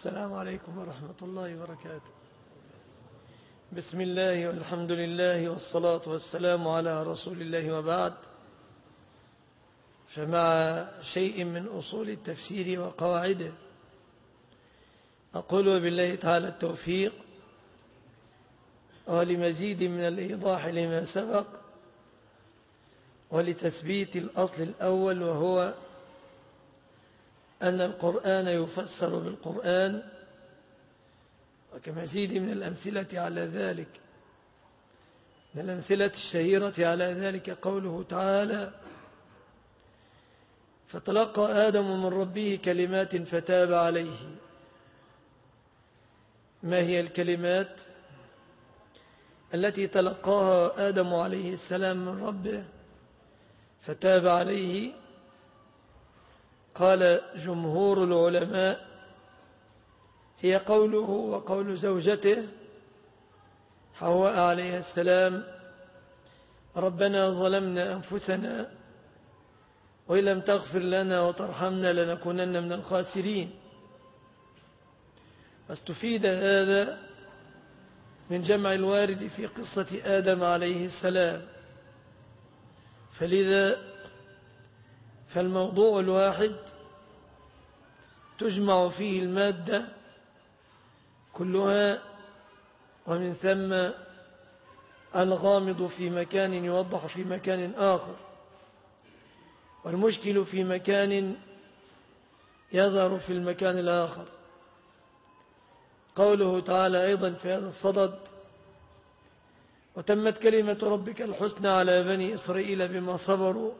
السلام عليكم ورحمة الله وبركاته. بسم الله والحمد لله والصلاة والسلام على رسول الله وبعد. فمع شيء من أصول التفسير وقواعده أقول بالله تعالى التوفيق. ولمزيد من الإيضاح لما سبق. ولتثبيت الأصل الأول وهو أن القرآن يفسر بالقرآن وكمزيد من الأمثلة على ذلك من الأمثلة الشهيرة على ذلك قوله تعالى فتلقى آدم من ربه كلمات فتاب عليه. ما هي الكلمات التي تلقاها آدم عليه السلام من ربه فتاب عليه؟ قال جمهور العلماء هي قوله وقول زوجته حواء عليه السلام ربنا ظلمنا أنفسنا وإن لم تغفر لنا وترحمنا لنكونن من الخاسرين. واستفيد هذا من جمع الوارد في قصة آدم عليه السلام. فلذا فالموضوع الواحد تجمع فيه المادة كلها ومن ثم الغامض في مكان يوضح في مكان آخر. والمشكل في مكان يظهر في المكان الآخر. قوله تعالى أيضا في هذا الصدد وتمت كلمة ربك الحسنى على بني إسرائيل بما صبروا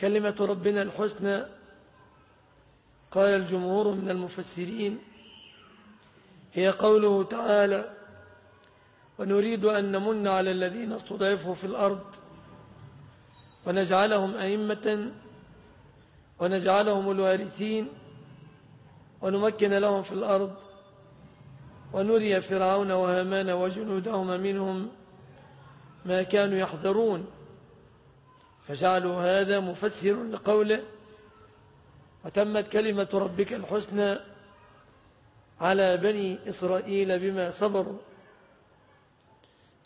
كلمة ربنا الحسنى قال الجمهور من المفسرين هي قوله تعالى ونريد أن نمن على الذين استضعفوا في الأرض ونجعلهم أئمة ونجعلهم الوارثين ونمكن لهم في الأرض ونري فرعون وهامان وجنودهما منهم ما كانوا يحذرون. فجعلوا هذا مفسر لقوله وتمت كلمة ربك الحسنى على بني إسرائيل بما صبروا.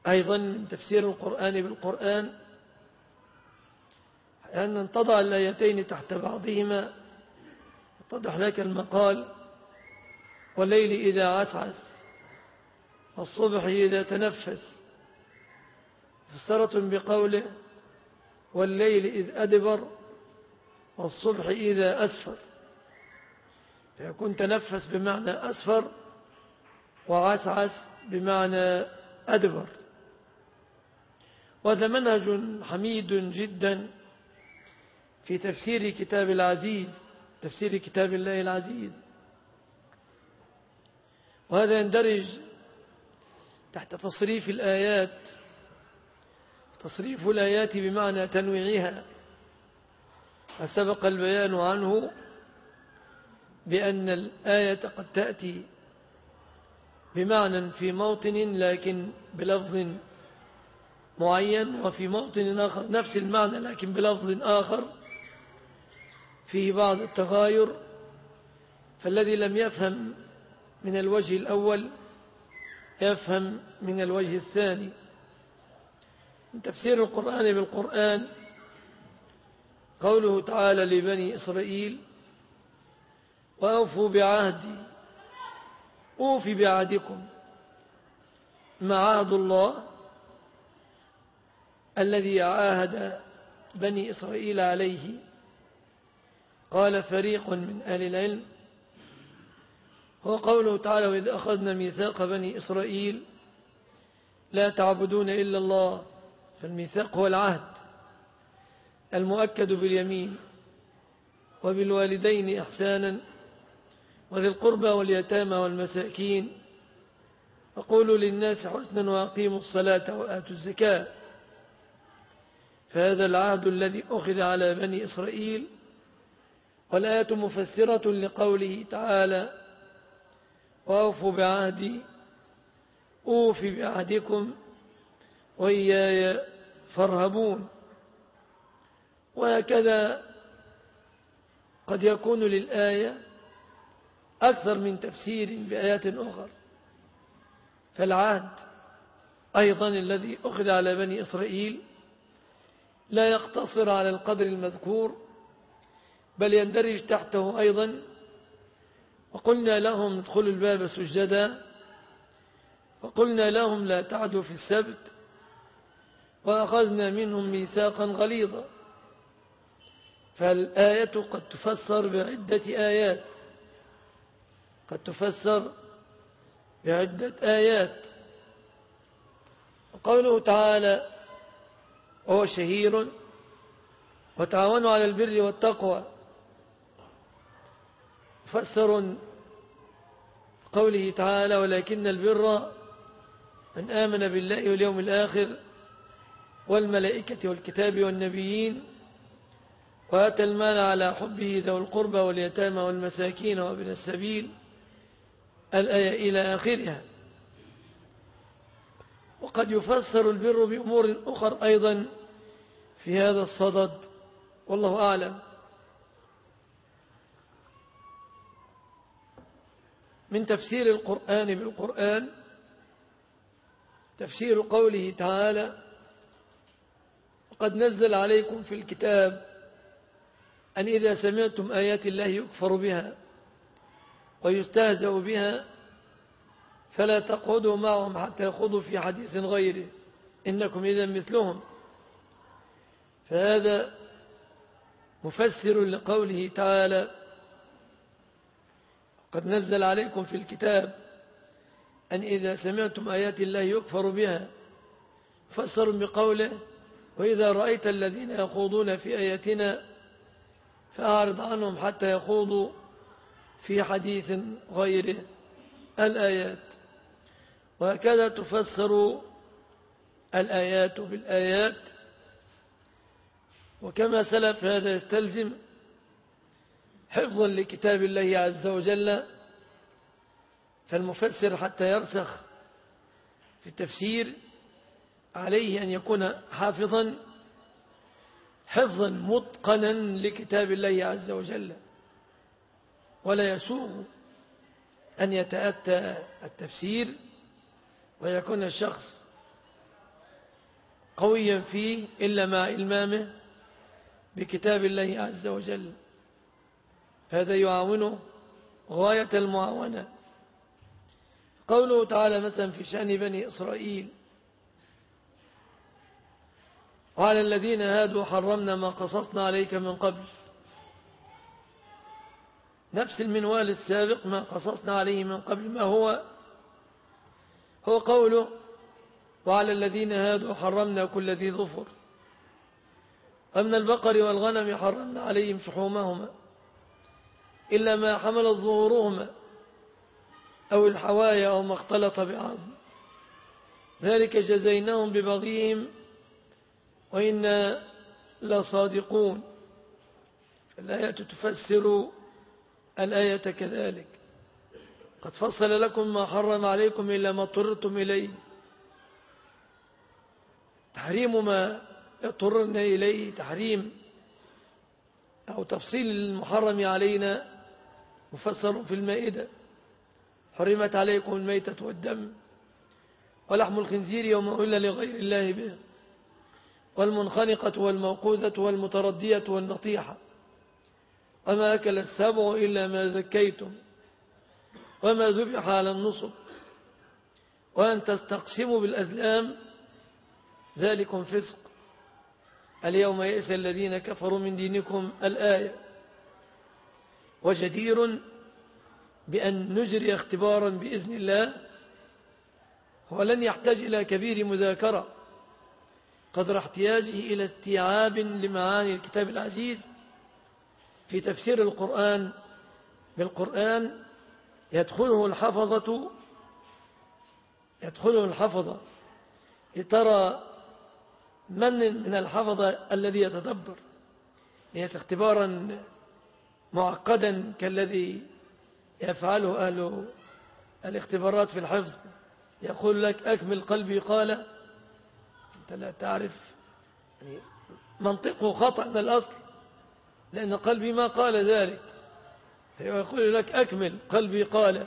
أيضا من تفسير القرآن بالقرآن أن تضع الآيتين تحت بعضهما اتضح لك المقال والليل إذا عسعس والصبح إذا تنفس. فسرة بقوله والليل إذ أدبر والصبح إذا أسفر. فيكون تنفس بمعنى أسفر وعسعس بمعنى أدبر. وهذا منهج حميد جدا في تفسير كتاب العزيز تفسير كتاب الله العزيز. وهذا يندرج تحت تصريف الآيات تصريف الآيات بمعنى تنويعها. فسبق البيان عنه بأن الآية قد تأتي بمعنى في موطن لكن بلفظ معين وفي موطن آخر نفس المعنى لكن بلفظ آخر فيه بعض التغاير. فالذي لم يفهم من الوجه الأول يفهم من الوجه الثاني. من تفسير القرآن بالقرآن قوله تعالى لبني إسرائيل وأوفوا بعهدي أوفي بعهدكم ما عهد الله الذي عاهد بني إسرائيل عليه. قال فريق من أهل العلم هو قوله تعالى وإذ أخذنا ميثاق بني إسرائيل لا تعبدون إلا الله فالميثاق هو العهد المؤكد باليمين وبالوالدين إحسانا وذي القربى واليتامى والمساكين. وقولوا للناس حسنا وأقيموا الصلاة وآتوا الزكاة. فهذا العهد الذي أخذ على بني إسرائيل. والآية مفسرة لقوله تعالى وأوفوا بعهدي أوف بعهدكم وإياي فارهبون. وهكذا قد يكون للآية أكثر من تفسير بآيات أخرى. فالعهد أيضا الذي أخذ على بني إسرائيل لا يقتصر على القدر المذكور بل يندرج تحته أيضا. وقلنا لهم ادخلوا الباب سجدا وقلنا لهم لا تعدوا في السبت وأخذنا منهم ميثاقا غليظا. فالآية قد تفسر بعدة آيات. قد تفسر بعدة آيات. وقوله تعالى وهو شهير وتعاونوا على البر والتقوى فسر قوله تعالى ولكن البر من آمن بالله واليوم الآخر والملائكة والكتاب والنبيين وآتى المال على حبه ذو القربى واليتامى والمساكين وابن السبيل الآية إلى آخرها. وقد يفسر البر بأمور أخر أيضا في هذا الصدد والله أعلم. من تفسير القرآن بالقرآن تفسير قوله تعالى وقد نزل عليكم في الكتاب أن إذا سمعتم آيات الله يكفر بها ويستهزأ بها فلا تقعدوا معهم حتى يخوضوا في حديث غيره. إنكم إذا مثلهم. فهذا مفسر لقوله تعالى قد نزل عليكم في الكتاب أن إذا سمعتم آيات الله يكفر بها فسر بقوله وإذا رأيت الذين يخوضون في آياتنا فأعرض عنهم حتى يخوضوا في حديث غيره الآيات. وهكذا تفسر الآيات بالآيات. وكما سلف هذا يستلزم حفظا لكتاب الله عز وجل فالمفسر حتى يرسخ في التفسير عليه أن يكون حافظا حفظا متقنا لكتاب الله عز وجل. ولا يسوغ أن يتأتى التفسير ويكون الشخص قويا فيه إلا مع إلمامه بكتاب الله عز وجل. هذا يعاونه غاية المعاونة. قوله تعالى مثلا في شأن بني إسرائيل وعلى الذين هادوا حرمنا ما قصصنا عليك من قبل. نفس المنوال السابق ما قصصنا عليه من قبل. ما هو؟ هو قوله وعلى الذين هادوا حرمنا كل ذي ظفر. أمن البقر والغنم حرمنا عليهم شحومهما. إلا ما حملت ظهورهما أو الحوايا أو ما اختلط بعظم. ذلك جزيناهم ببغيهم وإنا لصادقون الآية تفسر الآية كذلك. قد فصل لكم ما حرم عليكم إلا ما اضطررتم إليه. تحريم ما اضطررنا إليه تحريم أو تفصيل المحرم علينا مفسر في المائدة. حرمت عليكم الميتة والدم ولحم الخنزير وما أهل لغير الله به. والمنخنقة والموقوذة والمتردية والنطيحة. وما أكل السبع إلا ما ذكيتم. وما ذبح على النصب. وأن تستقسموا بالأزلام ذلكم فسق. اليوم يئس الذين كفروا من دينكم الآية. وجدير بأن نجري اختبارا بإذن الله. ولن يحتاج إلى كبير مذاكرة. قدر احتياجه إلى استيعاب لمعاني الكتاب العزيز في تفسير القرآن. بالقرآن يدخله الحفظة يدخله الحفظة لترى من من الحفظة الذي يتدبر. ليس اختبارا معقدا كالذي يفعله أهل الاختبارات في الحفظ. يقول لك أكمل قلبي قال أنت لا تعرف يعني منطقه خطأ من الأصل لأن قلبي ما قال ذلك. فيقول لك أكمل قلبي قال.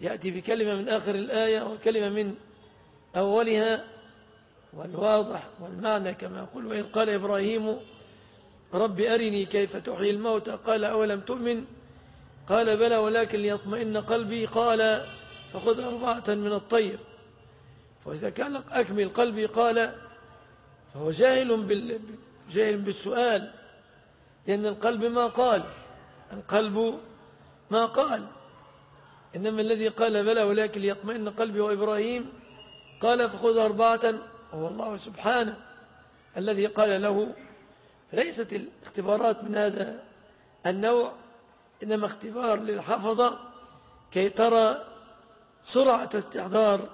يأتي بكلمة من آخر الآية وكلمة من أولها والواضح والمعنى كما يقول وإذ قال إبراهيم رب أرني كيف تحيي الموتى قال أولم تؤمن؟ قال بلى ولكن ليطمئن قلبي قال فخذ أربعة من الطير فإذا كان أكمل قلبي قال فهو جاهل, بال... جاهل بالسؤال لأن القلب ما قال القلب ما قال. إنما الذي قال بلى ولكن ليطمئن قلبي وإبراهيم قال فخذ أربعة هو الله سبحانه. الذي قال له ليست الاختبارات من هذا النوع إنما اختبار للحفظة كي ترى سرعة استحضار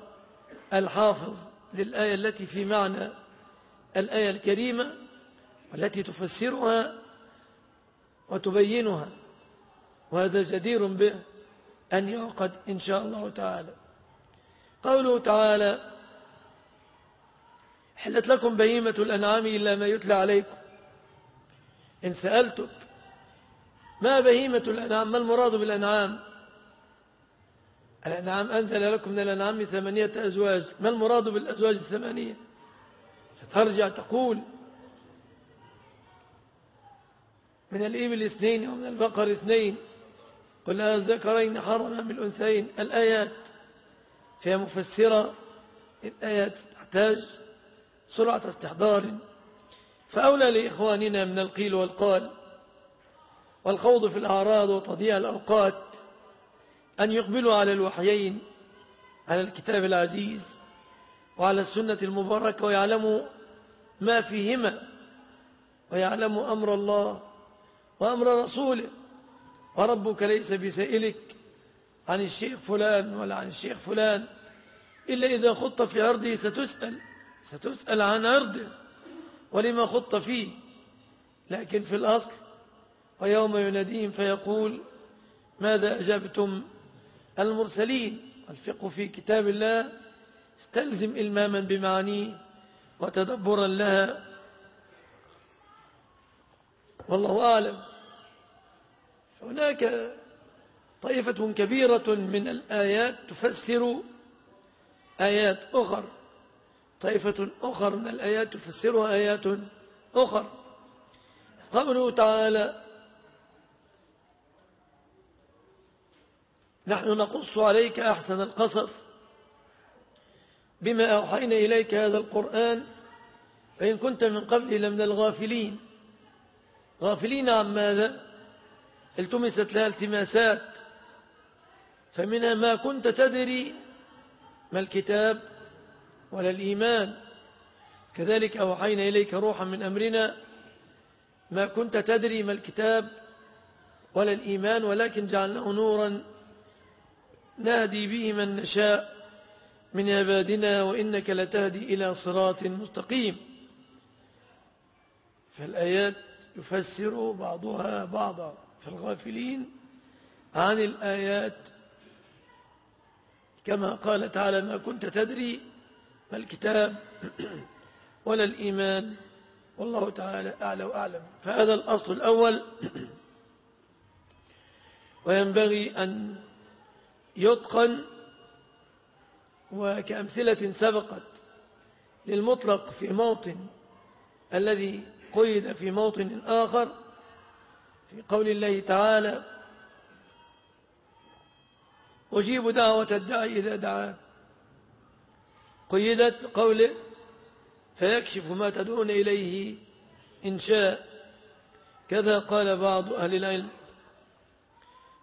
الحافظ للآية التي في معنى الآية الكريمة والتي تفسرها وتبينها وهذا جدير به أن يعقد إن شاء الله تعالى. قوله تعالى حلت لكم بهيمة الأنعام إلا ما يتلى عليكم. إن سألتك ما بهيمة الأنعام ما المراد بالأنعام؟ الأنعام أنزل لكم من الأنعام ثمانية أزواج. ما المراد بالأزواج الثمانية؟ سترجع تقول من الإبل اثنين ومن البقر اثنين. قل الذكرين حرم من الأنثيين الآيات فيها مفسرة. الآيات تحتاج سرعة استحضار. فأولى لإخواننا من القيل والقال. والخوض في الأعراض وتضييع الأوقات. أن يقبلوا على الوحيين على الكتاب العزيز وعلى السنة المباركة ويعلموا ما فيهما ويعلموا أمر الله وأمر رسوله. وربك ليس بسائلك عن الشيخ فلان ولا عن الشيخ فلان إلا إذا خط في عرضه ستسأل ستسأل عن عرضه ولما خط فيه. لكن في الأصل ويوم يناديهم فيقول ماذا أجبتم المرسلين. الفقه في كتاب الله استلزم إلماما بمعانيه وتدبرا لها. والله أعلم. هناك طائفة كبيرة من الآيات تفسر آيات أخر. طائفة أخر من الآيات تفسرها آيات أخر. قوله تعالى نحن نقص عليك أحسن القصص بما أوحينا إليك هذا القرآن فإن كنت من قبل لمن الغافلين. غافلين عن ماذا؟ التمست لها التماسات. فمنها ما كنت تدري ما الكتاب ولا الإيمان. كذلك أوحينا إليك روحا من أمرنا ما كنت تدري ما الكتاب ولا الإيمان ولكن جعلناه نورا نهدي به من نشاء من عبادنا وإنك لتهدي إلى صراط مستقيم. فالآيات يفسر بعضها بعضا. في الغافلين عن الآيات. كما قال تعالى ما كنت تدري ما الكتاب ولا الإيمان والله تعالى أعلى وأعلم. فهذا الأصل الأول. وينبغي أن يتقن وكأمثلة سبقت للمطلق في موطن الذي قيد في موطن آخر في قول الله تعالى أجيب دعوة الداعي إذا دعاه. قيدت قوله فيكشف ما تدعون إليه إن شاء. كذا قال بعض أهل العلم.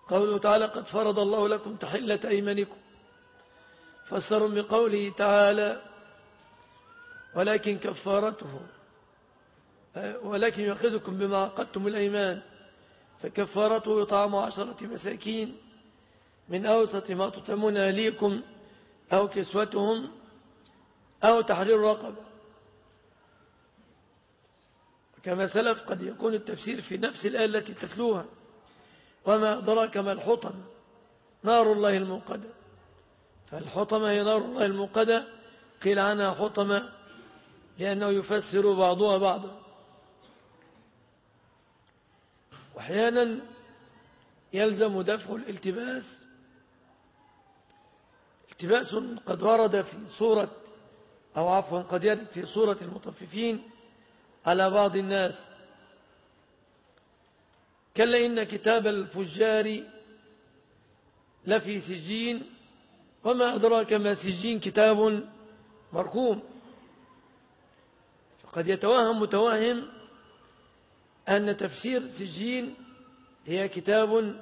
قوله تعالى قد فرض الله لكم تحلة أيمانكم. فسروا بقوله تعالى ولكن كفارته ولكن يأخذكم بما عقدتم الأيمان فكفارته إطعام عشرة مساكين من أوسط ما تطعمون أهليكم أو كسوتهم أو تحرير رقبة. كما سلف قد يكون التفسير في نفس الآية التي تتلوها. وما أدراك ما الحطم نار الله الموقدة. فالحطمة هي نار الله الموقدة. قيل عنها حطمة لأنه يفسر بعضها بعضا. وأحيانا يلزم دفع الالتباس. التباس قد ورد في صورة أو عفوا قد يرد في صورة المطففين على بعض الناس. كلا إن كتاب الفجار لفي سجين وما أدراك ما سجين كتاب مرقوم. فقد يتوهم متوهم أن تفسير سجين هي كتاب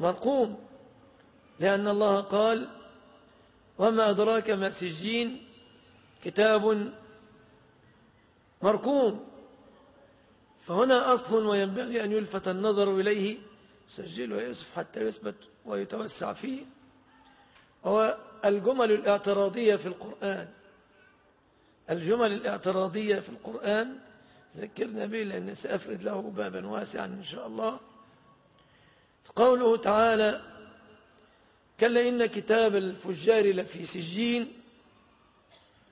مرقوم لأن الله قال وما أدراك ما سجين كتاب مرقوم. فهنا أصل وينبغي أن يلفت النظر إليه سجل ويوسف حتى يثبت ويتوسع فيه هو الجمل الاعتراضية في القرآن. الجمل الاعتراضية في القرآن ذكرنا به لأن سأفرد له بابا واسعا إن شاء الله. قوله تعالى كلا إن كتاب الفجار لفي سجين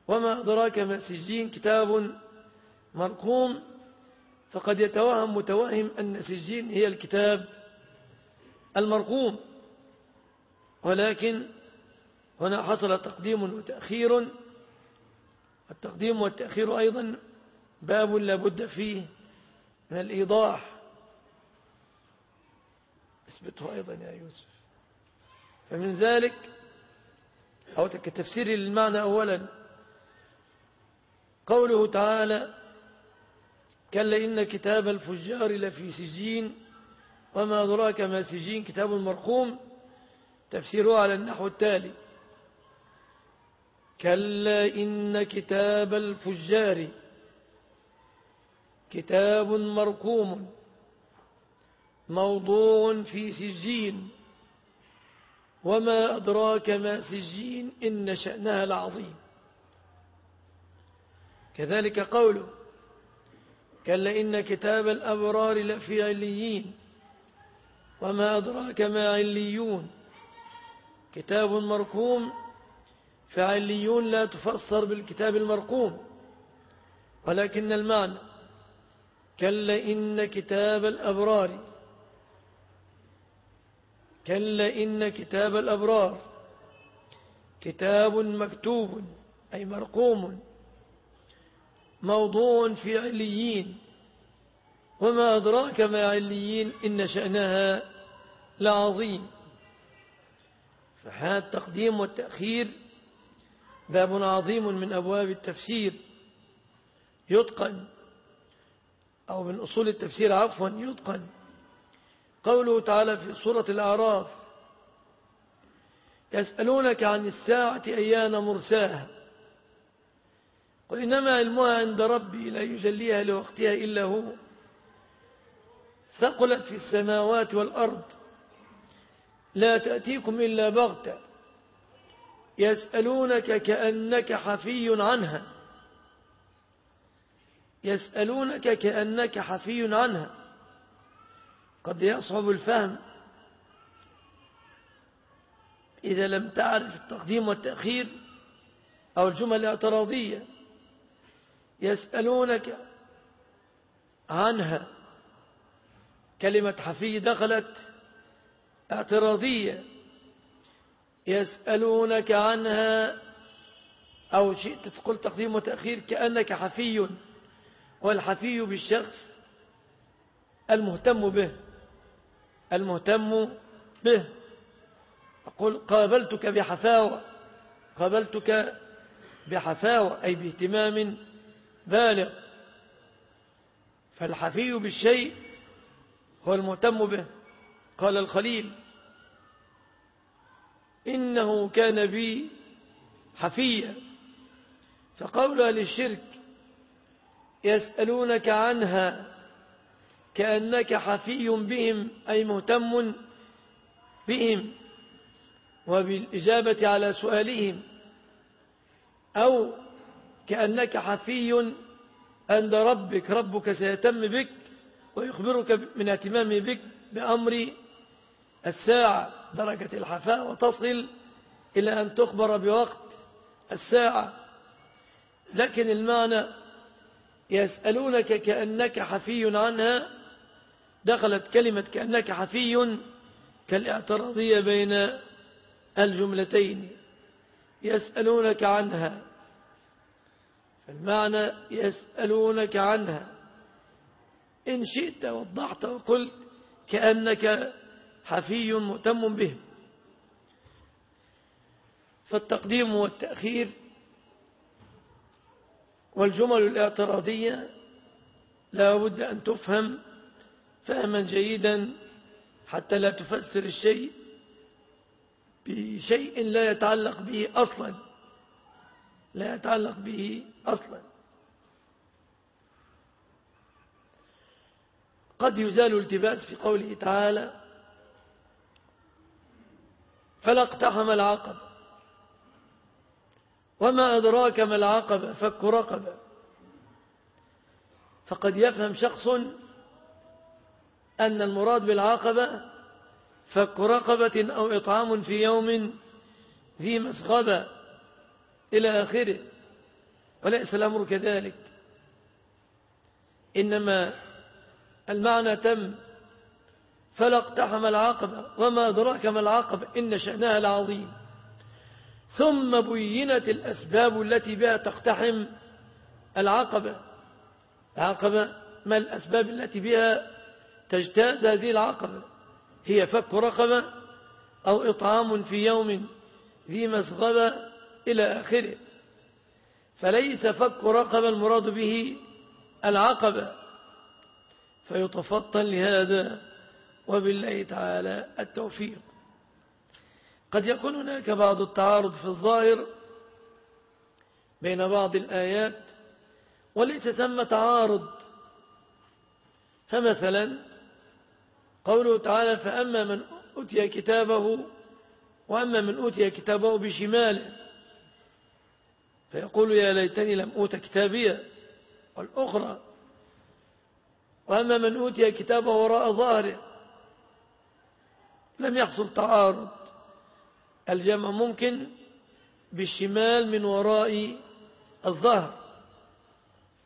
وما أدراك ما سجين كتاب مرقوم فقد يتوهم متوهم أن سجين هي الكتاب المرقوم. ولكن هنا حصل تقديم وتأخير. التقديم والتأخير أيضا باب لابد فيه من الإيضاح. اثبته أيضا يا يوسف. فمن ذلك أو كتفسير للمعنى أولا قوله تعالى كلا إن كتاب الفجار لفي سجين وما أدراك ما سجين كتاب مرقوم تفسيره على النحو التالي. كلا إن كتاب الفجار كتاب مرقوم موضوع في سجين. وما أدراك ما سجين إن شأنها العظيم. كذلك قوله كلا إن كتاب الأبرار لفي عليين وما أدراك ما عليون. كتاب مرقوم فعليون لا تفسر بالكتاب المرقوم ولكن المعنى. كلا إن كتاب الأبرار كلا إن كتاب الأبرار كتاب مكتوب أي مرقوم. موضوع في عليين. وما أدراك ما عليين إن شأنها لعظيم. فهذا التقديم والتأخير باب عظيم من أبواب التفسير. يتقن أو من أصول التفسير عفوا يتقن. قوله تعالى في سورة الأعراف يسألونك عن الساعة أيان مرساها. قل إنما علمها عند ربي لا يجليها لوقتها إلا هو. ثقلت في السماوات والأرض. لا تأتيكم إلا بغتة. يسألونك كأنك حفي عنها. يسألونك كأنك حفي عنها. قد يصعب الفهم. إذا لم تعرف التقديم والتأخير أو الجمل الاعتراضية. يسألونك عنها. كلمة حفي دخلت اعتراضية. يسألونك عنها أو شئت تقول تقديم وتأخير كأنك حفي والحفي بالشخص المهتم به المهتم به. أقول قابلتك بحفاوة قابلتك بحفاوة أي باهتمام بالغ. فالحفي بالشيء هو المهتم به. قال الخليل إنه كان بي حفيا فقول أهل الشرك يسألونك عنها كأنك حفي بهم أي مهتم بهم وبالإجابة على سؤالهم أو كأنك حفي عند ربك. ربك سيتم بك ويخبرك من اهتمامه بك بأمر الساعة. درجة الحفاء وتصل إلى أن تخبر بوقت الساعة. لكن المعنى يسألونك كأنك حفي عنها. دخلت كلمة كأنك حفي كالاعتراضية بين الجملتين. يسألونك عنها. فالمعنى يسألونك عنها. إن شئت وضحت وقلت كأنك حفي مهتم به فالتقديم والتأخير والجمل الاعتراضية لا بد أن تفهم فهما جيدا حتى لا تفسر الشيء بشيء لا يتعلق به أصلا. لا يتعلق به أصلا. قد يزال التباس في قوله تعالى فلا اقتحم العقب وما أدراك ما العقبة فك رقبة. فقد يفهم شخص أن المراد بالعقبة فك رقبة أو إطعام في يوم ذي مسغبة إلى آخره. وليس الأمر كذلك. إنما المعنى تم. فلا اقتحم العقبة وما أدراك ما العقبة. إن شأنها العظيم. ثم بينت الأسباب التي بها تقتحم العقبة. العقبة ما الأسباب التي بها تجتاز هذه العقبة؟ هي فك رقبة أو إطعام في يوم ذي مسغبة إلى آخره. فليس فك رقبة المراد به العقبة. فيتفطن لهذا وبالله تعالى التوفيق. قد يكون هناك بعض التعارض في الظاهر بين بعض الآيات وليس ثم تعارض. فمثلا قوله تعالى فأما من أتي كتابه وأما من أوتي كتابه بشماله فيقول يا ليتني لم أوت كتابية والأخرى. وأما من أوتي كتابه وراء ظهره لم يحصل تعارض. الجمع ممكن بالشمال من وراء الظهر.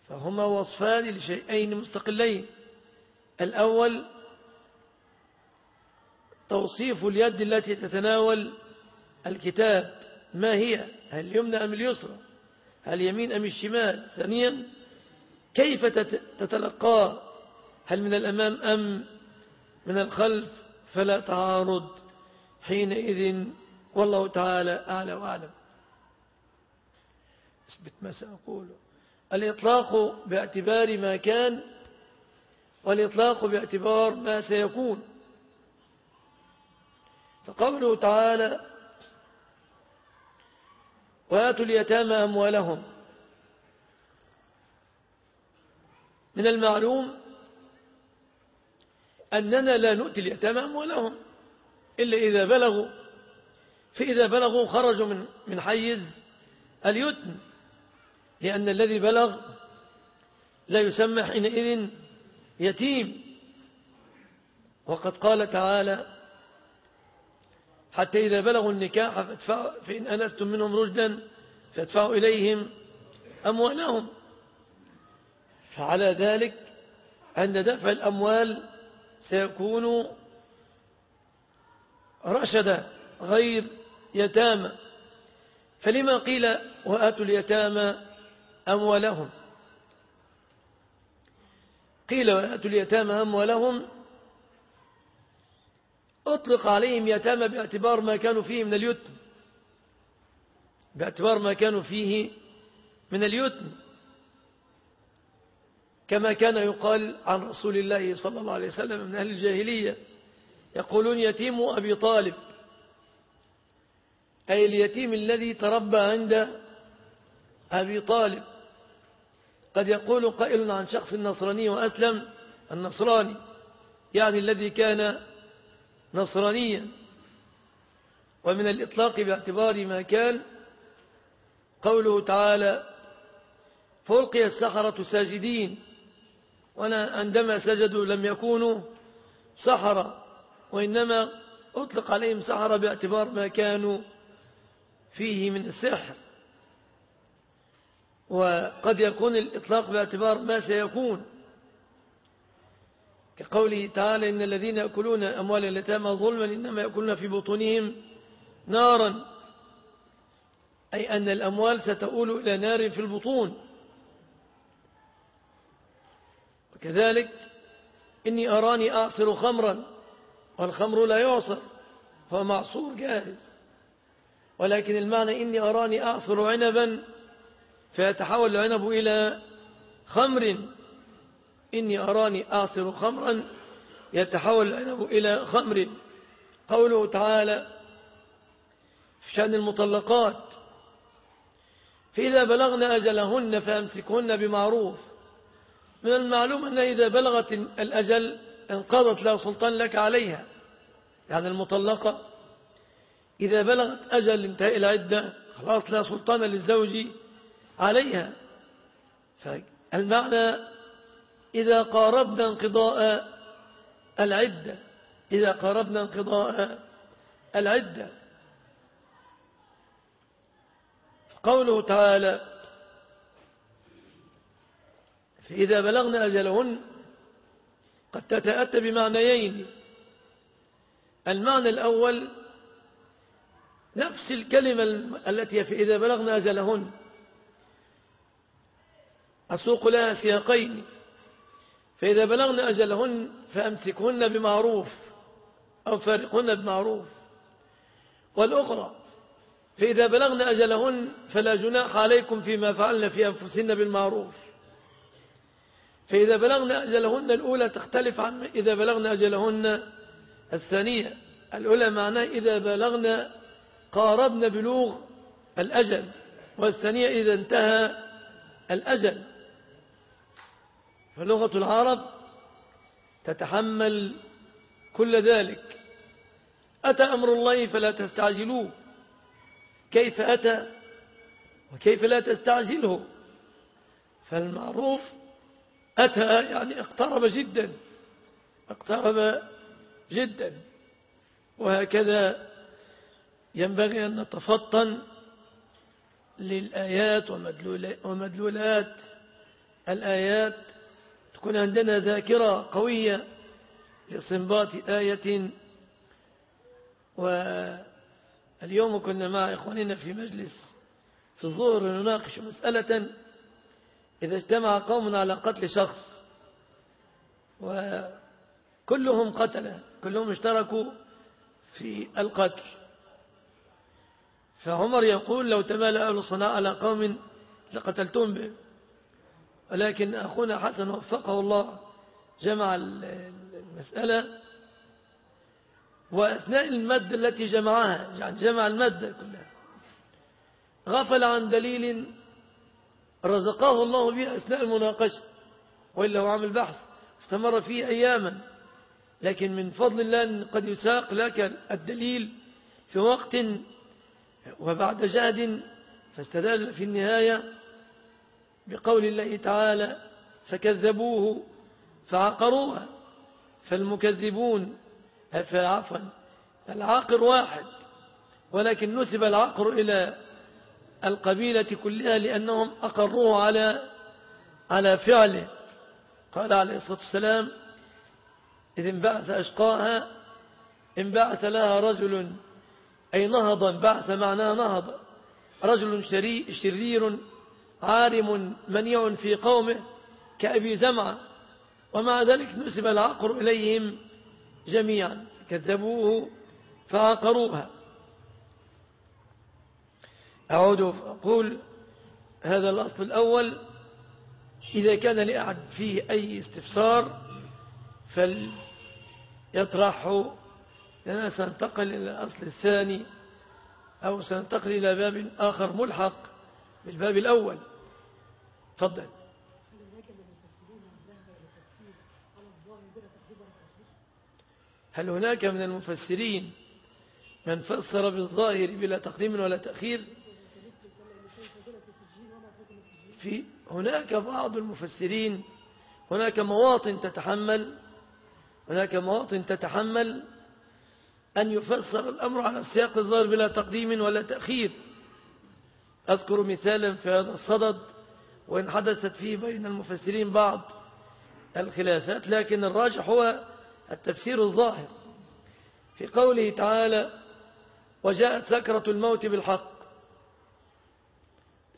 فهما وصفان لشيئين مستقلين. الأول توصيف اليد التي تتناول الكتاب. ما هي؟ هل اليمنى أم اليسرى؟ هل يمين أم الشمال؟ ثانيا كيف تتلقاه هل من الأمام أم من الخلف؟ فلا تعارض حينئذ. والله تعالى أعلى وأعلم. أثبت ما سأقوله الإطلاق باعتبار ما كان والإطلاق باعتبار ما سيكون. فقوله تعالى وآتوا اليتامى أموالهم. من المعلوم أننا لا نؤتي اليتامى أموالهم إلا إذا بلغوا فإذا بلغوا خرجوا من من حيز اليتم لأن الذي بلغ لا يسمى حينئذ يتيم. وقد قال تعالى حتى إذا بلغوا النكاح فإن أنستم منهم رشدا فادفعوا إليهم أموالهم. فعلى ذلك عند دفع الأموال سيكون رشدا غير يتامى فلما قيل وآتوا اليتامى أموالهم؟ قيل وآتوا اليتامى أموالهم أطلق عليهم يتامى باعتبار ما كانوا فيه من اليتم. باعتبار ما كانوا فيه من اليتم. كما كان يقال عن رسول الله صلى الله عليه وسلم من أهل الجاهلية يقولون يتيم أبي طالب. أي اليتيم الذي تربى عند أبي طالب. قد يقول قائل عن شخص نصراني وأسلم النصراني يعني الذي كان نصرانيا ومن الإطلاق باعتبار ما كان قوله تعالى فألقي السحرة ساجدين. وأنا عندما سجدوا لم يكونوا سحرة وإنما أطلق عليهم سحرة باعتبار ما كانوا فيه من السحر. وقد يكون الإطلاق باعتبار ما سيكون. كقوله تعالى إن الذين يأكلون أموال اليتامى ظلما إنما يأكلون في بطونهم نارا. أي أن الأموال ستؤول إلى نار في البطون. وكذلك إني أراني أعصر خمرا والخمر لا يعصر فهو معصور جاهز. ولكن المعنى إني أراني أعصر عنبا فيتحول العنب إلى خمر. إني أراني أعصر خمرا يتحول العنب إلى خمر. قوله تعالى في شأن المطلقات فإذا بلغن أجلهن فأمسكهن بمعروف. من المعلوم أن إذا بلغت الأجل انقضت لا سلطان لك عليها يعني المطلقة. إذا بلغت أجل انتهاء العدة خلاص لا سلطان للزوج عليها. فالمعنى إذا قاربنا انقضاء العدة. إذا قاربنا انقضاء العدة. قوله تعالى فإذا بلغنا أجلهن قد تتأتى بمعنيين. المعنى الأول نفس الكلمة التي في إذا بلغنا أجلهن. أسوق لها سياقين. فإذا بلغنا أجلهن فأمسكهن بمعروف أو فارقهن بمعروف. والأخرى فإذا بلغنا أجلهن فلا جناح عليكم فيما فعلن في أنفسهن بالمعروف. فإذا بلغنا أجلهن الأولى تختلف عن إذا بلغنا أجلهن الثانية. الأولى معناه إذا بلغنا قاربنا بلوغ الأجل والثانية إذا انتهى الأجل. فلغة العرب تتحمل كل ذلك. أتى أمر الله فلا تستعجلوه. كيف أتى وكيف لا تستعجله؟ فالمعروف أتى يعني اقترب جدا اقترب جدا. وهكذا ينبغي أن نتفطن للآيات ومدلولات الآيات تكون عندنا ذاكرة قوية لاستنباط آية. واليوم كنا مع إخواننا في مجلس في الظهر نناقش مسألة إذا اجتمع قوم على قتل شخص وكلهم قتله كلهم اشتركوا في القتل. فعمر يقول لو تمالى أهل صناء على قوم لقتلتهم ولكن أخونا حسن وفقه الله جمع المسألة وأثناء المادة التي جمعها يعني جمع المادة كلها غفل عن دليل رزقه الله به أثناء المناقشة وإلا هو عمل بحث استمر فيه أياما لكن من فضل الله أن قد يساق لك الدليل في وقت وبعد جهد فاستدل في النهاية بقول الله تعالى فكذبوه فعقروها فالمكذبون عفوا العاقر واحد ولكن نسب العقر إلى القبيلة كلها لأنهم أقروه على على فعله. قال عليه الصلاة والسلام إذ انبعث أشقاها انبعث لها رجل أي نهضا بعث معناه نهض رجل شرير عارم منيع في قومه كأبي زمعة ومع ذلك نسب العقر إليهم جميعا. كذبوه فعقروها. أعود فأقول هذا الأصل الأول. إذا كان لأحد فيه أي استفسار فليطرحه لأننا سننتقل إلى الأصل الثاني أو سننتقل إلى باب آخر ملحق بالباب الأول. تفضل هل هناك من المفسرين من فسر بالظاهر بلا تقديم ولا تأخير؟ في هناك بعض المفسرين هناك مواطن تتحمل هناك مواطن تتحمل أن يفسر الأمر على السياق الظاهر بلا تقديم ولا تأخير. أذكر مثالا في هذا الصدد وإن حدثت فيه بين المفسرين بعض الخلافات لكن الراجح هو التفسير الظاهر في قوله تعالى وجاءت سكرة الموت بالحق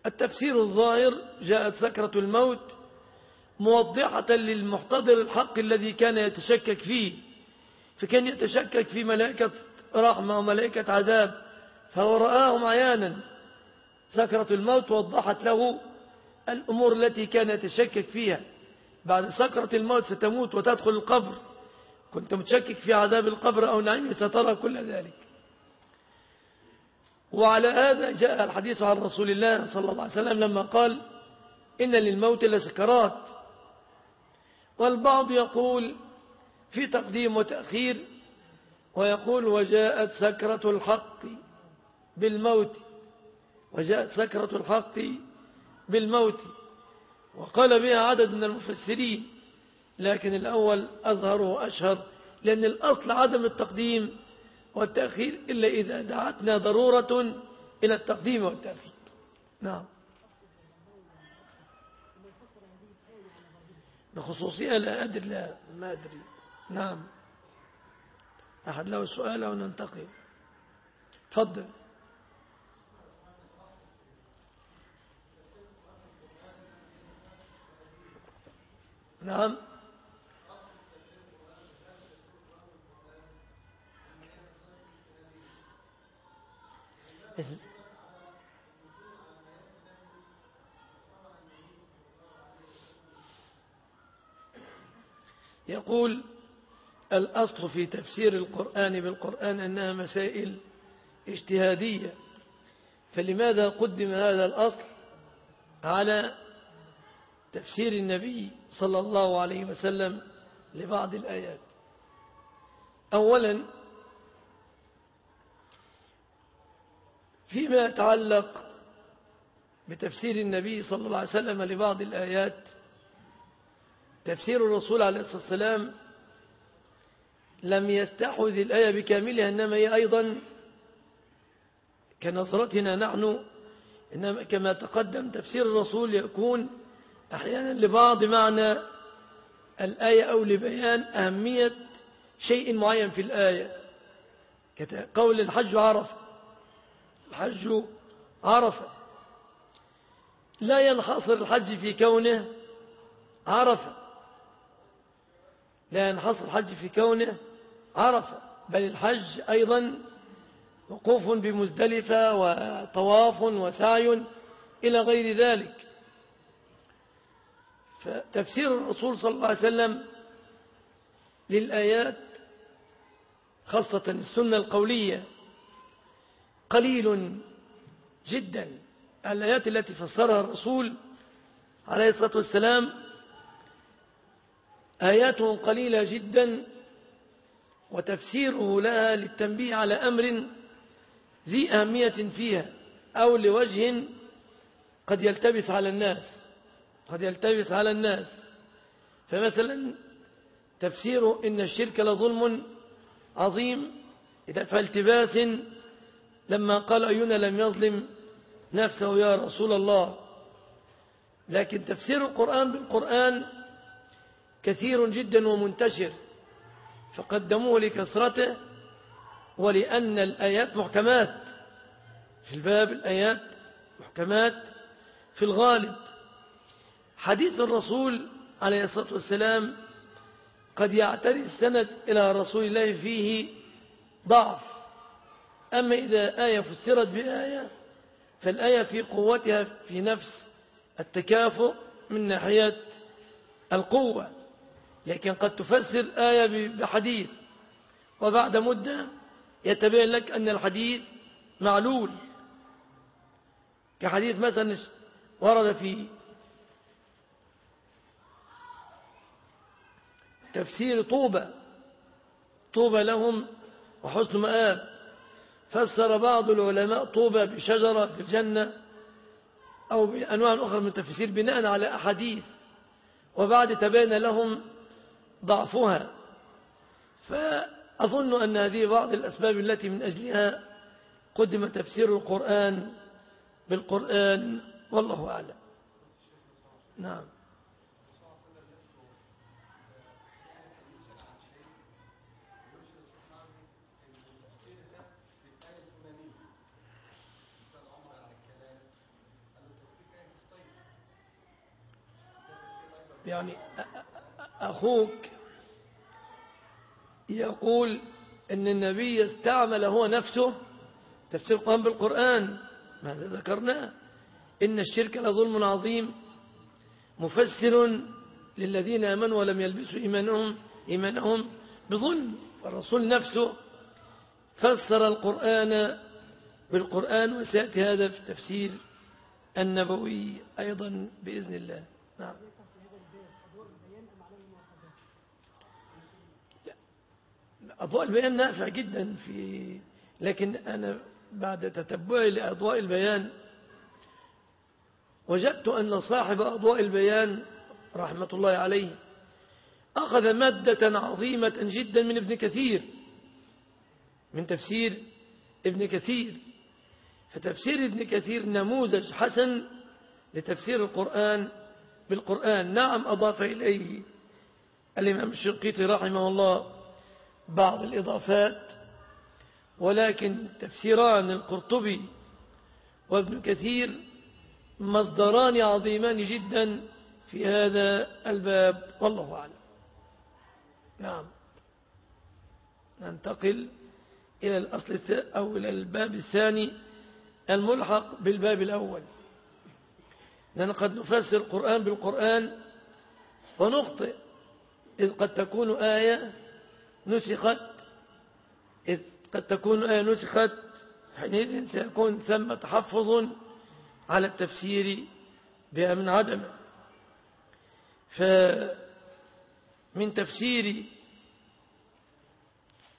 التفسير الظاهر جاءت سكرة الموت موضحة للمحتضر الحق الذي كان يتشكك فيه فكان يتشكك في ملائكة رحمة وملائكة عذاب فهو رآهم عيانا. سكرة الموت وضحت له الأمور التي كان يتشكك فيها. بعد سكرة الموت ستموت وتدخل القبر. كنت متشكك في عذاب القبر أو نعيم سترى كل ذلك. وعلى هذا جاء الحديث عن رسول الله صلى الله عليه وسلم لما قال إن للموت لسكرات. والبعض يقول في تقديم وتأخير ويقول وجاءت سكرة الحق بالموت. وجاءت سكرة الحق بالموت وقال بها عدد من المفسرين لكن الأول أظهر وأشهر لأن الأصل عدم التقديم والتأخير إلا إذا دعتنا ضرورة إلى التقديم والتأخير. نعم. بخصوصية لا أدري لا ما أدري. نعم. أحد له سؤال أو ننتقل؟ تفضل. نعم. يقول الأصل في تفسير القرآن بالقرآن أنها مسائل اجتهادية فلماذا قدم هذا الأصل على تفسير النبي صلى الله عليه وسلم لبعض الآيات. أولا فيما يتعلق بتفسير النبي صلى الله عليه وسلم لبعض الآيات تفسير الرسول عليه الصلاة والسلام لم يستحوذ الآية بكاملها إنما هي أيضا كنظرتنا نحن إنما كما تقدم تفسير الرسول يكون أحيانا لبعض معنى الآية أو لبيان أهمية شيء معين في الآية. قول الحج عرفة. الحج عرفة. لا ينحصر الحج في كونه عرفة. لا ينحصر الحج في كونه عرفة. بل الحج أيضا وقوف بمزدلفة وطواف وسعي إلى غير ذلك. فتفسير الرسول صلى الله عليه وسلم للآيات خاصة السنة القولية قليل جدا. الآيات التي فسرها الرسول عليه الصلاة والسلام آيات قليلة جدا وتفسيره لها للتنبيه على أمر ذي أهمية فيها أو لوجه قد يلتبس على الناس. قد يلتبس على الناس. فمثلا تفسير إن الشرك لظلم عظيم. فالتباس لما قال أينا لم يظلم نفسه يا رسول الله. لكن تفسير القرآن بالقرآن كثير جدا ومنتشر. فقدموه لكثرته ولأن الآيات محكمات. في الباب الآيات محكمات. في الغالب حديث الرسول عليه الصلاة والسلام قد يعتري السند إلى رسول الله فيه ضعف. أما إذا آية فسرت بآية فالآية في قوتها في نفس التكافؤ من ناحية القوة. لكن قد تفسر آية بحديث وبعد مدة يتبين لك أن الحديث معلول. كحديث مثلا ورد في تفسير طوبى. طوبى لهم وحسن مآب. فسر بعض العلماء طوبى بشجرة في الجنة أو بأنواع أخرى من التفسير بناء على أحاديث. وبعد تبين لهم ضعفها. فأظن أن هذه بعض الأسباب التي من أجلها قدم تفسير القرآن بالقرآن والله أعلم. نعم. يعني أخوك يقول أن النبي استعمل هو نفسه تفسير القرآن بالقرآن ماذا ذكرناه إن الشرك لظلم عظيم مفسر للذين آمنوا ولم يلبسوا إيمانهم, إيمانهم بظلم والرسول نفسه فسر القرآن بالقرآن وسيأتي هذا في التفسير النبوي أيضا بإذن الله. نعم. أضواء البيان نافع جدا في لكن أنا بعد تتبعي لأضواء البيان وجدت أن صاحب أضواء البيان رحمة الله عليه أخذ مادة عظيمة جدا من ابن كثير من تفسير ابن كثير. فتفسير ابن كثير نموذج حسن لتفسير القرآن بالقرآن. نعم أضاف إليه الإمام الشنقيطي رحمه الله. بعض الإضافات ولكن تفسيران القرطبي وابن كثير مصدران عظيمان جدا في هذا الباب والله أعلم. نعم. ننتقل إلى الأصل أو إلى الباب الثاني الملحق بالباب الأول. لأن قد نفسر القرآن بالقرآن ونخطئ إذ قد تكون آية نسخت إذ قد تكون آية نسخت حينئذ سيكون ثم تحفظ على التفسير بها من عدم. فمن تفسير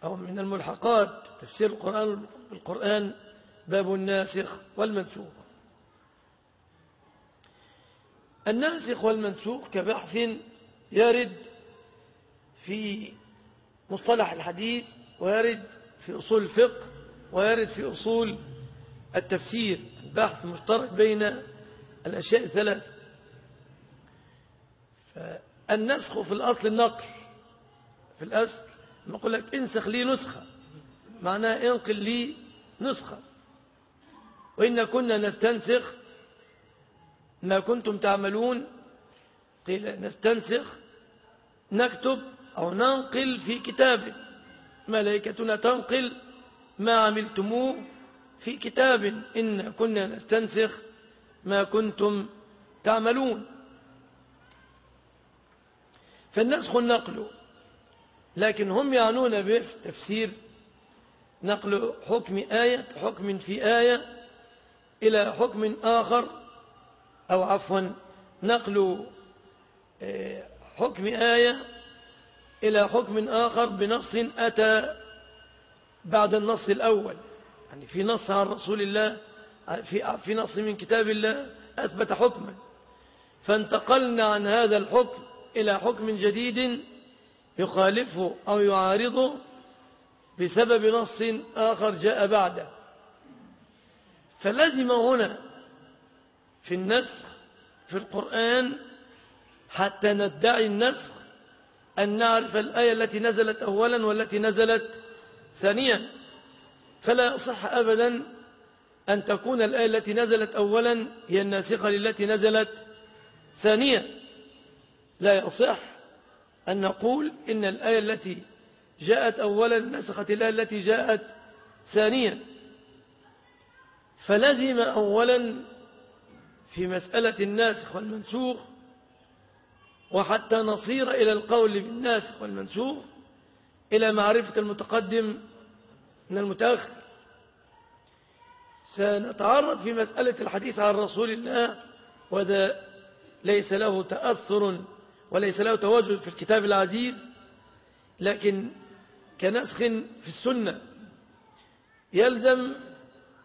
أو من الملحقات تفسير القرآن بالقرآن باب الناسخ والمنسوخ. الناسخ والمنسوخ كبحث يرد في مصطلح الحديث ويرد في أصول الفقه ويرد في أصول التفسير بحث مشترك بين الأشياء الثلاث. فالنسخ في الأصل النقل في الأصل ما أقول لك انسخ لي نسخة معناها انقل لي نسخة. وإن كنا نستنسخ ما كنتم تعملون قيل نستنسخ نكتب أو ننقل في كتاب ملائكتنا تنقل ما عملتموه في كتاب إن كنا نستنسخ ما كنتم تعملون. فالنسخ النقل لكن هم يعنون به في تفسير نقل حكم آية حكم في آية إلى حكم آخر أو عفوا نقل آه، حكم آية إلى حكم آخر بنص أتى بعد النص الأول. يعني في نص عن رسول الله في نص من كتاب الله أثبت حكما. فانتقلنا عن هذا الحكم إلى حكم جديد يخالفه أو يعارضه بسبب نص آخر جاء بعده. فلزم هنا في النسخ في القرآن حتى ندعي النسخ أن نعرف الآية التي نزلت أولا والتي نزلت ثانيا. فلا يصح أبدا أن تكون الآية التي نزلت أولا هي الناسخة للتي نزلت ثانيا. لا يصح أن نقول إن الآية التي جاءت أولا نسخت الآية التي جاءت ثانيا. فلزم أولا في مسألة الناسخ والمنسوخ وحتى نصير إلى القول بالناسخ والمنسوخ إلى معرفة المتقدم من المتأخر. سنتعرض في مسألة الحديث عن رسول الله وهذا ليس له تأثر وليس له تواجد في الكتاب العزيز لكن كنسخ في السنة يلزم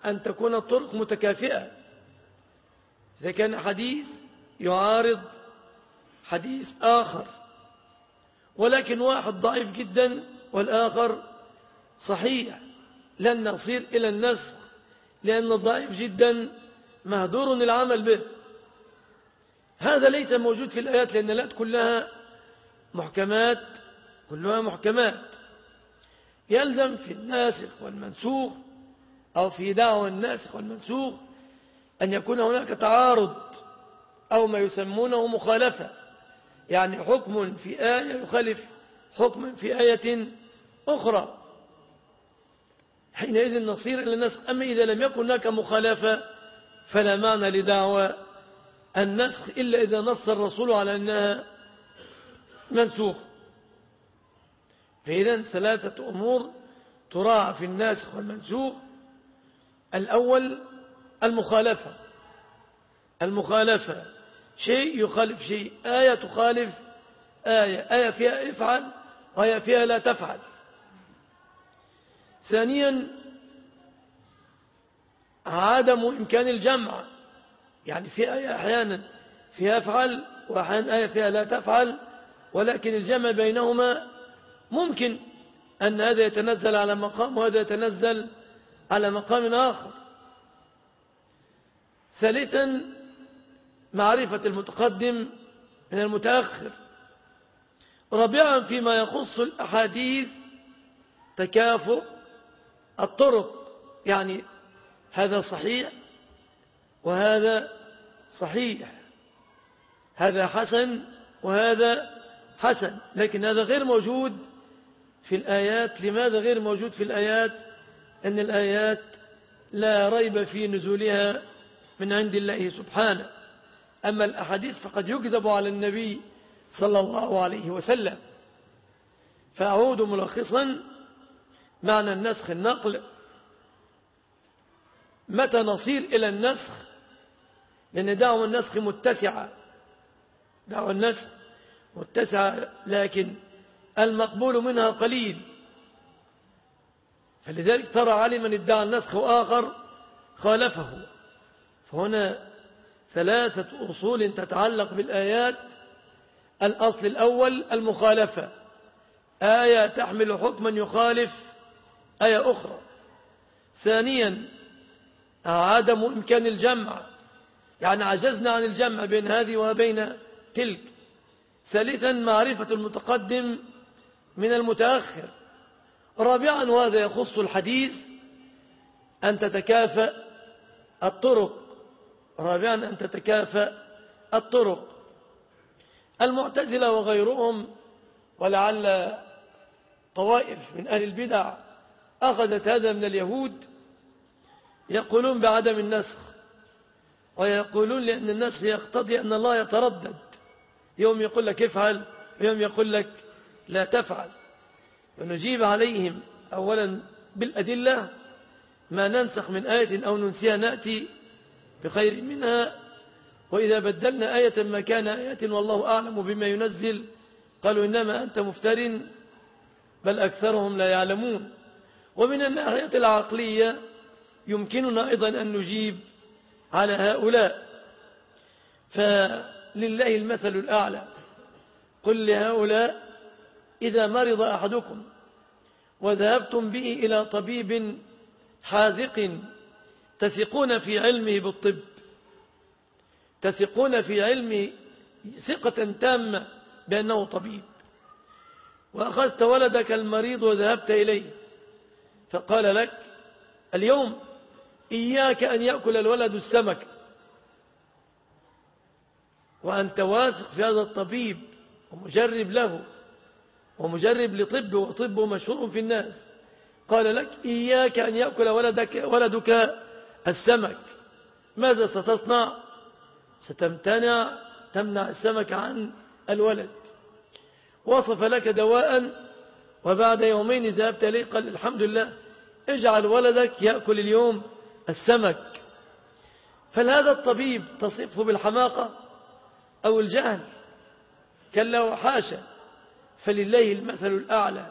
أن تكون الطرق متكافئة. إذا كان حديث يعارض حديث آخر. ولكن واحد ضعيف جدا والآخر صحيح. لن نصير إلى النسخ لأن الضعيف جدا مهدور العمل به. هذا ليس موجود في الآيات لأن الآيات كلها محكمات كلها محكمات. يلزم في الناسخ والمنسوخ أو في دعوة الناسخ والمنسوخ أن يكون هناك تعارض أو ما يسمونه مخالفة. يعني حكم في آية يخالف حكم في آية أخرى. حينئذ نصير إلى النسخ أما إذا لم يكن هناك مخالفة فلا معنى لدعوة النسخ إلا إذا نص الرسول على أنها منسوخ. فإذا ثلاثة أمور تراعى في الناسخ والمنسوخ. الأول المخالفة. المخالفة شيء يخالف شيء. آية تخالف آية. آية فيها افعل وآية فيها لا تفعل. ثانيا عدم إمكان الجمع. يعني في آية أحيانا فيها افعل وأحيانا آية فيها لا تفعل ولكن الجمع بينهما ممكن أن هذا يتنزل على مقام وهذا يتنزل على مقام آخر. ثالثا معرفة المتقدم من المتأخر. رابعا فيما يخص الأحاديث تكافؤ الطرق. يعني هذا صحيح وهذا صحيح. هذا حسن وهذا حسن. لكن هذا غير موجود في الآيات. لماذا غير موجود في الآيات؟ أن الآيات لا ريب في نزولها من عند الله سبحانه. أما الأحاديث فقد يكذب على النبي صلى الله عليه وسلم. فأعود ملخصا معنى النسخ النقل. متى نصير إلى النسخ؟ لأن دعوة النسخ متسعة. دعوة النسخ متسعة لكن المقبول منها قليل. فلذلك ترى علي من ادعى النسخ وآخر خالفه. فهنا ثلاثة أصول تتعلق بالآيات. الأصل الأول المخالفة. آية تحمل حكما يخالف آية أخرى. ثانيا عدم إمكان الجمع. يعني عجزنا عن الجمع بين هذه وبين تلك. ثالثا معرفة المتقدم من المتأخر. رابعا وهذا يخص الحديث. أن تتكافأ الطرق رابعا أن تتكافأ الطرق. المعتزلة وغيرهم ولعل طوائف من أهل البدع أخذت هذا من اليهود يقولون بعدم النسخ ويقولون لأن النسخ يقتضي أن الله يتردد. يوم يقول لك افعل ويوم يقول لك لا تفعل. ونجيب عليهم أولا بالأدلة ما ننسخ من آية أو ننسيها نأتي بخير منها. وإذا بدلنا آية مكان آية والله أعلم بما ينزل قالوا إنما أنت مفتر بل أكثرهم لا يعلمون. ومن الناحية العقلية يمكننا أيضا أن نجيب على هؤلاء. فلله المثل الأعلى. قل لهؤلاء إذا مرض أحدكم وذهبتم به إلى طبيب حاذق تثقون في علمه بالطب. تثقون في علمه ثقة تامة بأنه طبيب. وأخذت ولدك المريض وذهبت إليه. فقال لك اليوم إياك أن يأكل الولد السمك. وأنت واثق في هذا الطبيب ومجرب له ومجرب لطب وطب مشهور في الناس. قال لك إياك أن يأكل ولدك, ولدك السمك. ماذا ستصنع؟ ستمتنع تمنع السمك عن الولد. وصف لك دواء وبعد يومين ذهبت إليه قال الحمد لله اجعل ولدك يأكل اليوم السمك. فهل هذا الطبيب تصفه بالحماقة أو الجهل؟ كلا وحاشا فلله المثل الأعلى.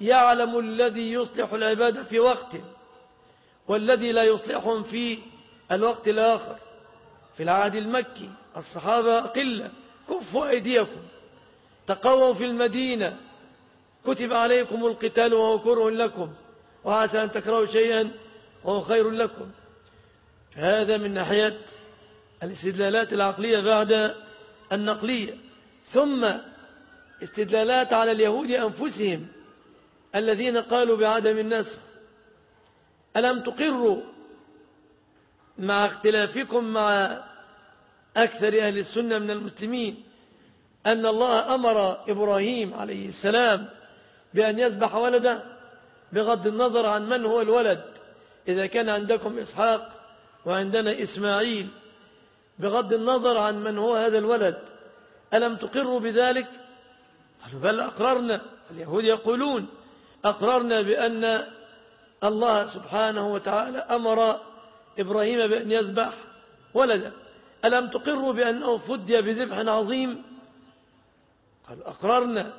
يعلم الذي يصلح العباد في وقت والذي لا يصلحهم في الوقت الآخر في العهد المكي الصحابة قلة كفوا أيديكم تقووا في المدينة كتب عليكم القتال وهو كره لكم وعسى أن تكرهوا شيئا وهو خير لكم. هذا من ناحية الاستدلالات العقلية بعد النقلية. ثم استدلالات على اليهود أنفسهم الذين قالوا بعدم النسخ. ألم تقروا مع اختلافكم مع أكثر أهل السنة من المسلمين أن الله أمر إبراهيم عليه السلام بأن يذبح ولده بغض النظر عن من هو الولد. إذا كان عندكم إسحاق وعندنا إسماعيل بغض النظر عن من هو هذا الولد ألم تقروا بذلك؟ قالوا بل أقررنا. اليهود يقولون أقررنا بأن الله سبحانه وتعالى أمر إبراهيم بأن يذبح ولدا. ألم تقروا بأنه فدي بذبح عظيم؟ قال أقررنا.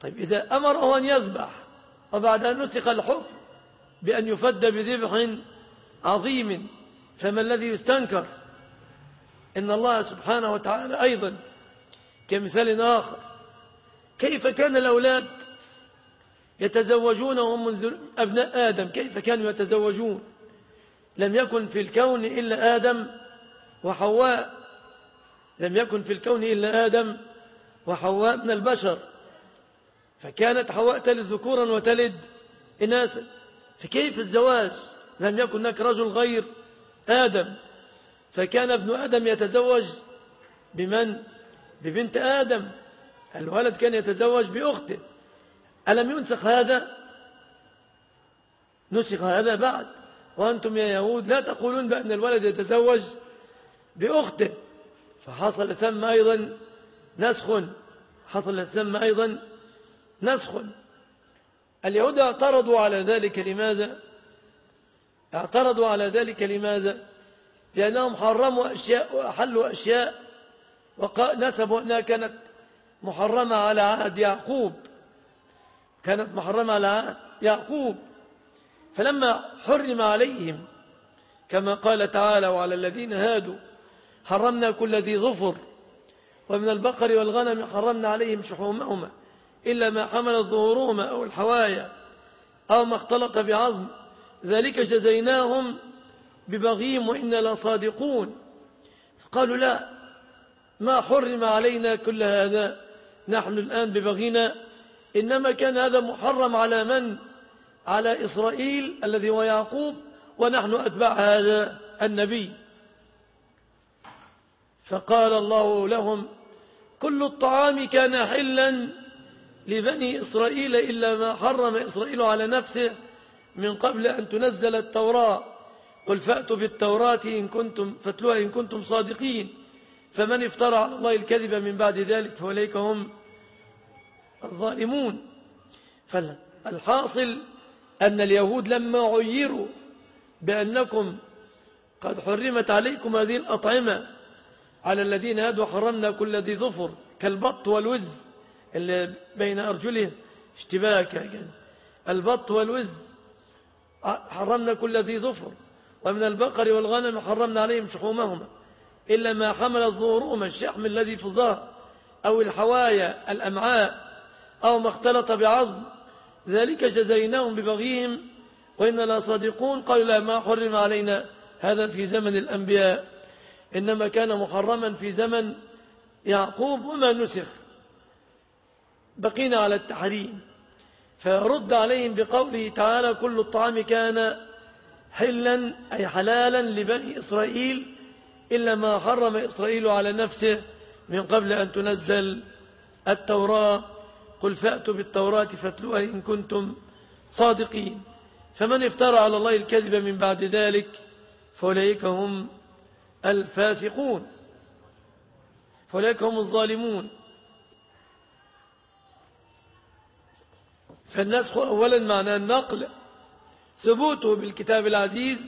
طيب إذا أمره أن يذبح وبعد أن نسخ الحكم بأن يفد بذبح عظيم فما الذي يستنكر؟ إن الله سبحانه وتعالى أيضا كمثال آخر. كيف كان الأولاد؟ يتزوجون وهم منذ أبناء آدم. كيف كانوا يتزوجون؟ لم يكن في الكون إلا آدم وحواء. لم يكن في الكون إلا آدم وحواء من البشر. فكانت حواء تلد ذكورا وتلد إناثا. فكيف الزواج؟ لم يكن هناك رجل غير آدم. فكان ابن آدم يتزوج بمن؟ ببنت آدم. الولد كان يتزوج بأخته. ألم ينسخ هذا؟ نسخ هذا بعد. وأنتم يا يهود لا تقولون بأن الولد يتزوج بأخته فحصل ثم أيضا نسخ. حصل ثم أيضا نسخ. اليهود اعترضوا على ذلك. لماذا؟ اعترضوا على ذلك. لماذا؟ لأنهم حرموا أشياء وأحلوا أشياء ونسبوا أنها كانت محرمة على عهد يعقوب. كانت محرمة على يعقوب. فلما حرم عليهم كما قال تعالى وعلى الذين هادوا حرمنا كل ذي ظفر ومن البقر والغنم حرمنا عليهم شحومهما إلا ما حملت ظهورهما أو الحوايا أو ما اختلط بعظم ذلك جزيناهم ببغيهم وإنا لصادقون. فقالوا لا ما حرم علينا كل هذا نحن الآن ببغينا إنما كان هذا محرم على من؟ على إسرائيل الذي هو يعقوب ونحن أتبع هذا النبي. فقال الله لهم كل الطعام كان حلا لبني إسرائيل إلا ما حرم إسرائيل على نفسه من قبل أن تنزل التوراة. قل فأتوا بالتوراة إن كنتم فاتلوها إن كنتم صادقين. فمن افترى على الله الكذب من بعد ذلك فأولئك هم الظالمون. فالحاصل أن اليهود لما عيروا بأنكم قد حرمت عليكم هذه الأطعمة على الذين هادوا حرمنا كل ذي ظفر كالبط والوز اللي بين أرجلهم اشتباك البط والوز حرمنا كل ذي ظفر ومن البقر والغنم حرمنا عليهم شحومهما إلا ما حمل ظهورهما الشحم الذي في الظهر أو الحوايا الأمعاء أو ما اختلط بعظم. ذلك جزيناهم ببغيهم وإنا لا صادقون قالوا لا ما حرم علينا هذا في زمن الأنبياء. إنما كان محرما في زمن يعقوب وما نسخ. بقينا على التحريم. فرد عليهم بقوله تعالى كل الطعام كان حلا أي حلالا لبني إسرائيل إلا ما حرم إسرائيل على نفسه من قبل أن تنزل التوراة. قل فأتوا بالتوراة فاتلوها إن كنتم صادقين. فمن افترى على الله الكذب من بعد ذلك فأولئك هم الفاسقون. فأولئك هم الظالمون. فالنسخ أولا معنى النقل. ثبوته بالكتاب العزيز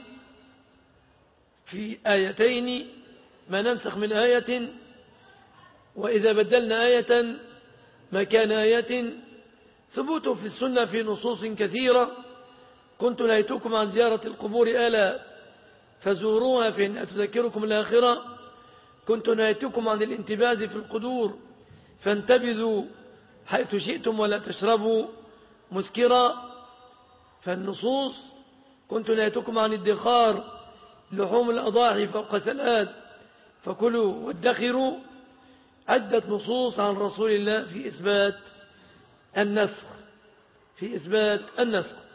في آيتين. ما ننسخ من آية. وإذا بدلنا آية مكان آية ثبوته في السنة في نصوص كثيرة. كنت نهيتكم عن زيارة القبور ألا فزوروها فإن أتذكركم الآخرة. كنت نهيتكم عن الانتباذ في القدور فانتبذوا حيث شئتم ولا تشربوا. مسكرا فالنصوص كنت نهيتكم عن الدخار لحوم الأضاحي فوق ثلاث فكلوا وادخروا. عدة نصوص عن رسول الله في إثبات النسخ في إثبات النسخ.